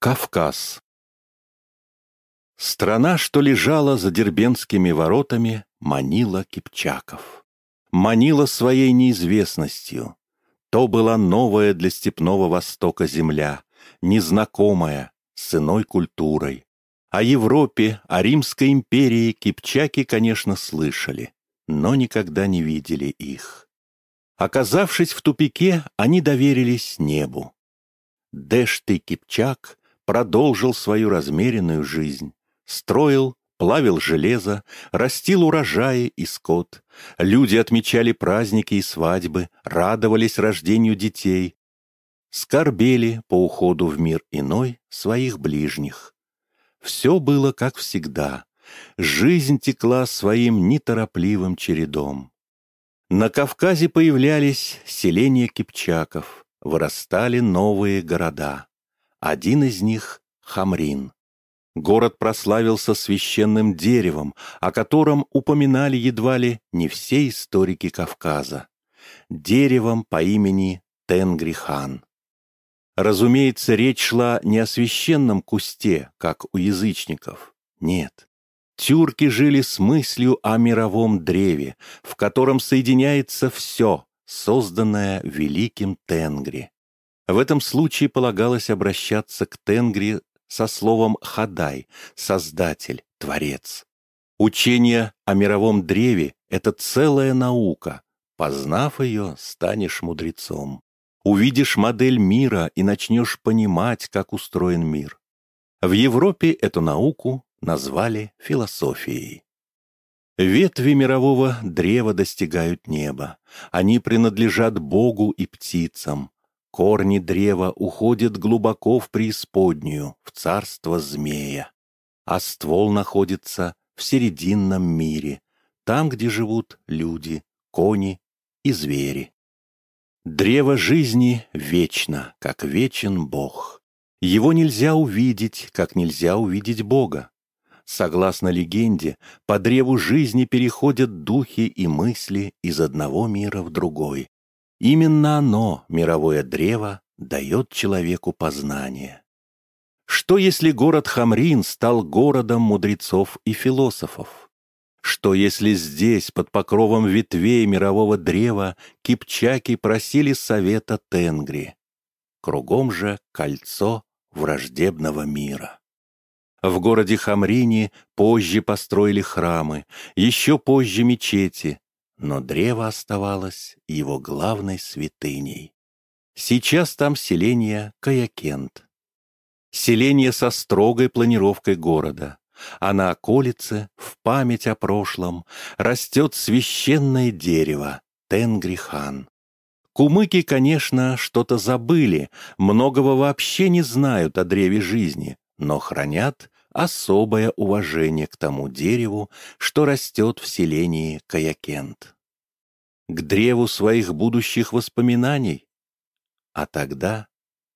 Кавказ Страна, что лежала за дербенскими воротами, манила Кипчаков. Манила своей неизвестностью. То была новая для степного востока земля, незнакомая, с иной культурой. О Европе, о Римской империи кипчаки, конечно, слышали, но никогда не видели их. Оказавшись в тупике, они доверились небу. Дэшты Кипчак продолжил свою размеренную жизнь. Строил, плавил железо, растил урожаи и скот. Люди отмечали праздники и свадьбы, радовались рождению детей. Скорбели по уходу в мир иной своих ближних. Все было как всегда. Жизнь текла своим неторопливым чередом. На Кавказе появлялись селения кипчаков, вырастали новые города. Один из них — Хамрин. Город прославился священным деревом, о котором упоминали едва ли не все историки Кавказа. Деревом по имени Тенгрихан. Разумеется, речь шла не о священном кусте, как у язычников. Нет. Тюрки жили с мыслью о мировом древе, в котором соединяется все, созданное великим Тенгри. В этом случае полагалось обращаться к Тенгри со словом «хадай» — «создатель», «творец». Учение о мировом древе — это целая наука. Познав ее, станешь мудрецом. Увидишь модель мира и начнешь понимать, как устроен мир. В Европе эту науку назвали философией. Ветви мирового древа достигают неба. Они принадлежат Богу и птицам. Корни древа уходят глубоко в преисподнюю, в царство змея, а ствол находится в серединном мире, там, где живут люди, кони и звери. Древо жизни вечно, как вечен Бог. Его нельзя увидеть, как нельзя увидеть Бога. Согласно легенде, по древу жизни переходят духи и мысли из одного мира в другой, Именно оно, мировое древо, дает человеку познание. Что если город Хамрин стал городом мудрецов и философов? Что если здесь, под покровом ветвей мирового древа, кипчаки просили совета Тенгри? Кругом же кольцо враждебного мира. В городе Хамрине позже построили храмы, еще позже мечети, но древо оставалось его главной святыней. Сейчас там селение Каякент. Селение со строгой планировкой города, а на околице, в память о прошлом, растет священное дерево Тенгрихан. Кумыки, конечно, что-то забыли, многого вообще не знают о древе жизни, но хранят особое уважение к тому дереву, что растет в селении Каякент. К древу своих будущих воспоминаний. А тогда,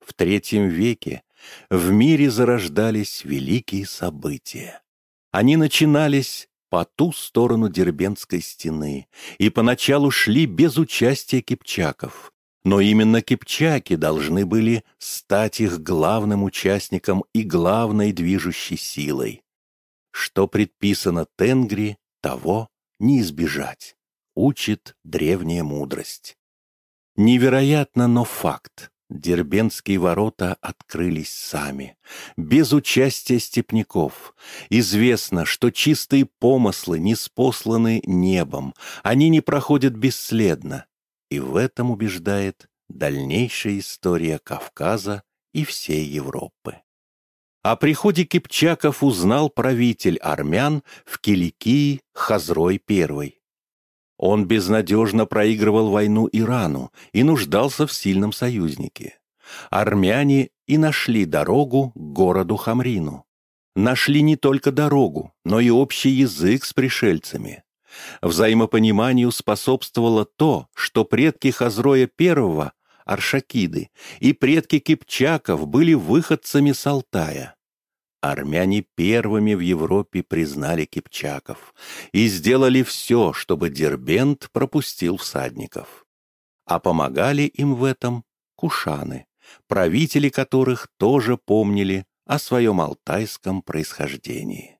в третьем веке, в мире зарождались великие события. Они начинались по ту сторону Дербенской стены и поначалу шли без участия кипчаков, но именно кипчаки должны были стать их главным участником и главной движущей силой. Что предписано Тенгри, того не избежать, учит древняя мудрость. Невероятно, но факт. Дербенские ворота открылись сами, без участия степняков. Известно, что чистые помыслы не спосланы небом, они не проходят бесследно, и в этом убеждает дальнейшая история Кавказа и всей Европы. О приходе кипчаков узнал правитель армян в Киликии Хазрой I. Он безнадежно проигрывал войну Ирану и нуждался в сильном союзнике. Армяне и нашли дорогу к городу Хамрину. Нашли не только дорогу, но и общий язык с пришельцами. Взаимопониманию способствовало то, что предки Хазроя I, Аршакиды, и предки Кипчаков были выходцами с Алтая. Армяне первыми в Европе признали кипчаков и сделали все, чтобы Дербент пропустил всадников. А помогали им в этом кушаны, правители которых тоже помнили о своем алтайском происхождении.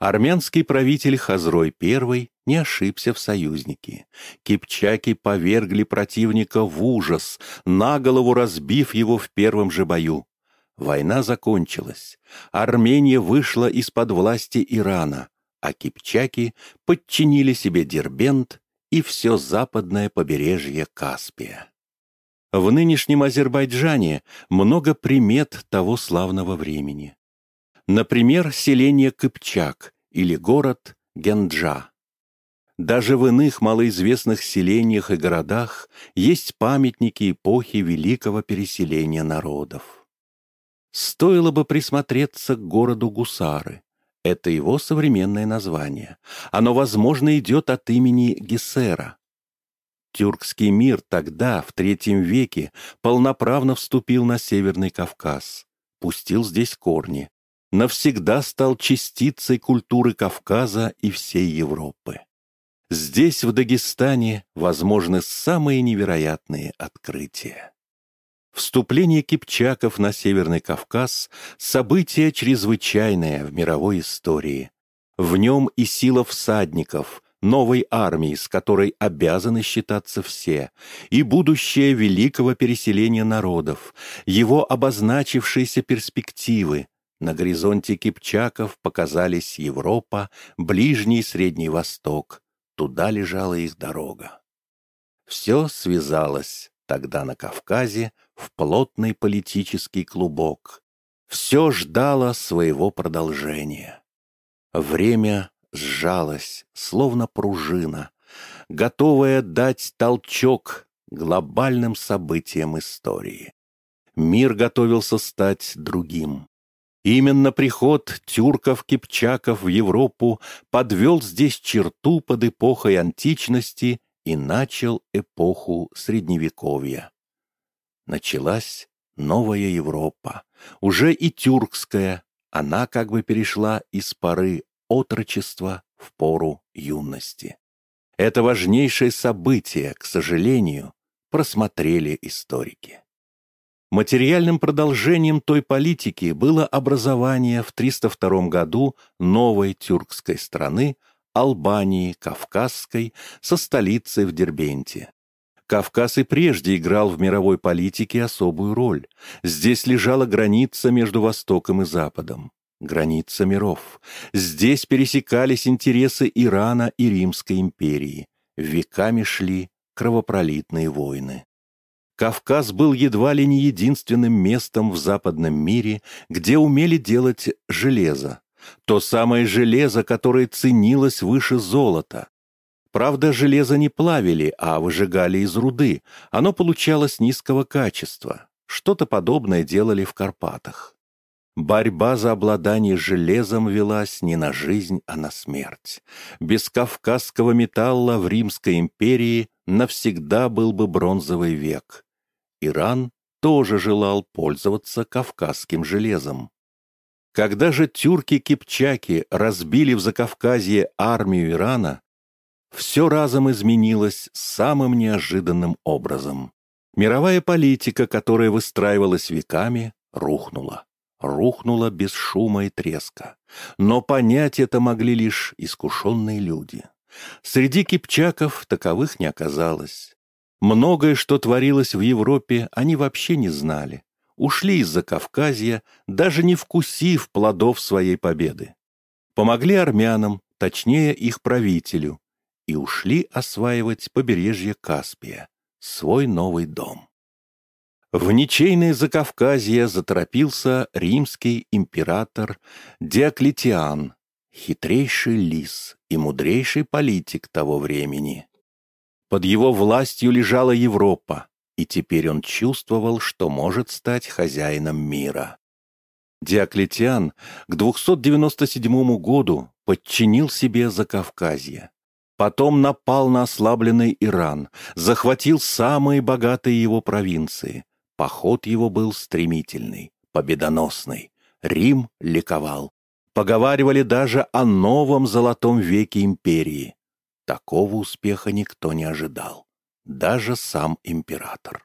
Армянский правитель Хазрой I не ошибся в союзнике. Кипчаки повергли противника в ужас, на голову разбив его в первом же бою. Война закончилась. Армения вышла из-под власти Ирана, а кипчаки подчинили себе Дербент и все западное побережье Каспия. В нынешнем Азербайджане много примет того славного времени. Например, селение Кыпчак или город Генджа. Даже в иных малоизвестных селениях и городах есть памятники эпохи великого переселения народов. Стоило бы присмотреться к городу Гусары. Это его современное название. Оно, возможно, идет от имени Гессера. Тюркский мир тогда, в третьем веке, полноправно вступил на Северный Кавказ, пустил здесь корни, навсегда стал частицей культуры Кавказа и всей Европы. Здесь, в Дагестане, возможны самые невероятные открытия. Вступление кипчаков на Северный Кавказ – событие чрезвычайное в мировой истории. В нем и сила всадников, новой армии, с которой обязаны считаться все, и будущее великого переселения народов, его обозначившиеся перспективы, на горизонте Кипчаков показались Европа, Ближний и Средний Восток. Туда лежала их дорога. Все связалось тогда на Кавказе в плотный политический клубок. Все ждало своего продолжения. Время сжалось, словно пружина, готовая дать толчок глобальным событиям истории. Мир готовился стать другим. Именно приход тюрков-кипчаков в Европу подвел здесь черту под эпохой античности и начал эпоху Средневековья. Началась новая Европа, уже и тюркская, она как бы перешла из поры отрочества в пору юности. Это важнейшее событие, к сожалению, просмотрели историки. Материальным продолжением той политики было образование в 302 году новой тюркской страны, Албании, Кавказской, со столицей в Дербенте. Кавказ и прежде играл в мировой политике особую роль. Здесь лежала граница между Востоком и Западом. Граница миров. Здесь пересекались интересы Ирана и Римской империи. Веками шли кровопролитные войны. Кавказ был едва ли не единственным местом в западном мире, где умели делать железо. То самое железо, которое ценилось выше золота. Правда, железо не плавили, а выжигали из руды. Оно получалось низкого качества. Что-то подобное делали в Карпатах. Борьба за обладание железом велась не на жизнь, а на смерть. Без кавказского металла в Римской империи навсегда был бы бронзовый век. Иран тоже желал пользоваться кавказским железом. Когда же тюрки-кипчаки разбили в Закавказье армию Ирана, все разом изменилось самым неожиданным образом. Мировая политика, которая выстраивалась веками, рухнула. Рухнула без шума и треска. Но понять это могли лишь искушенные люди. Среди кипчаков таковых не оказалось. Многое, что творилось в Европе, они вообще не знали. Ушли из-за Кавказья, даже не вкусив плодов своей победы. Помогли армянам, точнее их правителю, и ушли осваивать побережье Каспия, свой новый дом. В ничейное Закавказье заторопился римский император Диоклетиан, хитрейший лис и мудрейший политик того времени. Под его властью лежала Европа, и теперь он чувствовал, что может стать хозяином мира. Диоклетиан к 297 году подчинил себе Закавказье. Потом напал на ослабленный Иран, захватил самые богатые его провинции. Поход его был стремительный, победоносный. Рим ликовал. Поговаривали даже о новом золотом веке империи. Такого успеха никто не ожидал, даже сам император.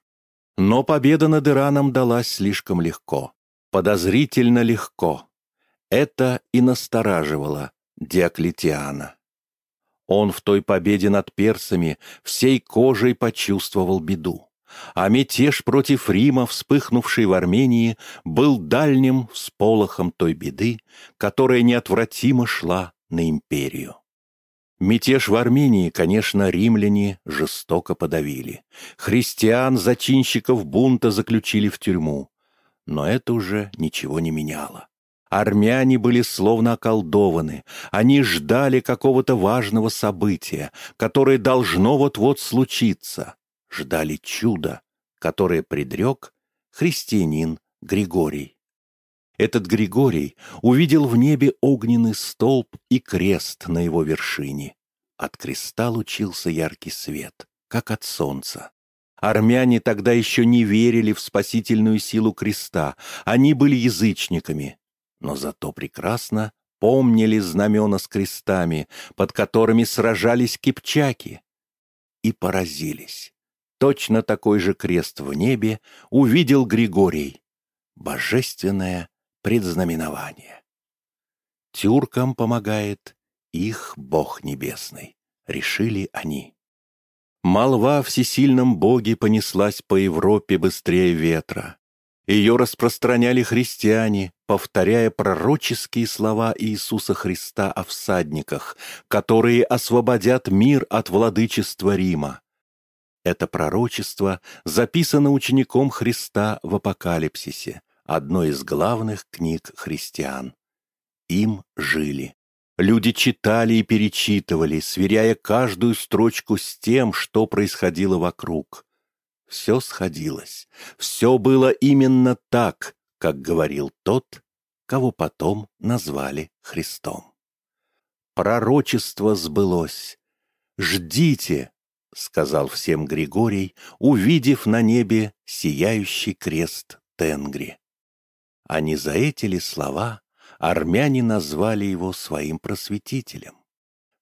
Но победа над Ираном далась слишком легко. подозрительно легко. Это и настораживало Диоклетиана. Он в той победе над персами всей кожей почувствовал беду. А мятеж против Рима, вспыхнувший в Армении, был дальним всполохом той беды, которая неотвратимо шла на империю. Мятеж в Армении, конечно, римляне жестоко подавили. Христиан, зачинщиков бунта заключили в тюрьму. Но это уже ничего не меняло. Армяне были словно околдованы. Они ждали какого-то важного события, которое должно вот-вот случиться. Ждали чуда, которое предрек христианин Григорий. Этот Григорий увидел в небе огненный столб и крест на его вершине. От креста лучился яркий свет, как от солнца. Армяне тогда еще не верили в спасительную силу креста, они были язычниками, но зато прекрасно помнили знамена с крестами, под которыми сражались кипчаки, и поразились. Точно такой же крест в небе увидел Григорий. Божественное предзнаменование. Тюркам помогает их Бог Небесный, решили они. Молва о всесильном Боге понеслась по Европе быстрее ветра. Ее распространяли христиане, повторяя пророческие слова Иисуса Христа о всадниках, которые освободят мир от владычества Рима. Это пророчество записано учеником Христа в Апокалипсисе, одной из главных книг христиан. Им жили. Люди читали и перечитывали, сверяя каждую строчку с тем, что происходило вокруг. Все сходилось. Все было именно так, как говорил тот, кого потом назвали Христом. Пророчество сбылось. «Ждите!» — сказал всем Григорий, увидев на небе сияющий крест Тенгри. А не за эти ли слова армяне назвали его своим просветителем?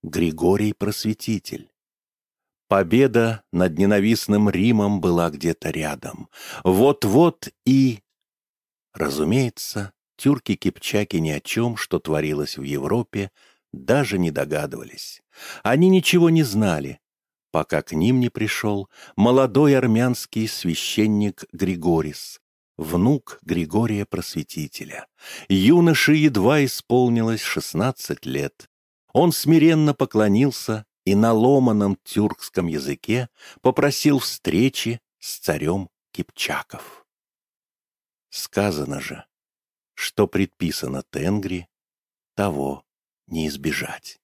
Григорий Просветитель. Победа над ненавистным Римом была где-то рядом. Вот-вот и... Разумеется, тюрки-кипчаки ни о чем, что творилось в Европе, даже не догадывались. Они ничего не знали, пока к ним не пришел молодой армянский священник Григорис, внук Григория Просветителя. Юноше едва исполнилось шестнадцать лет. Он смиренно поклонился и на ломаном тюркском языке попросил встречи с царем Кипчаков. Сказано же, что предписано Тенгри, того не избежать.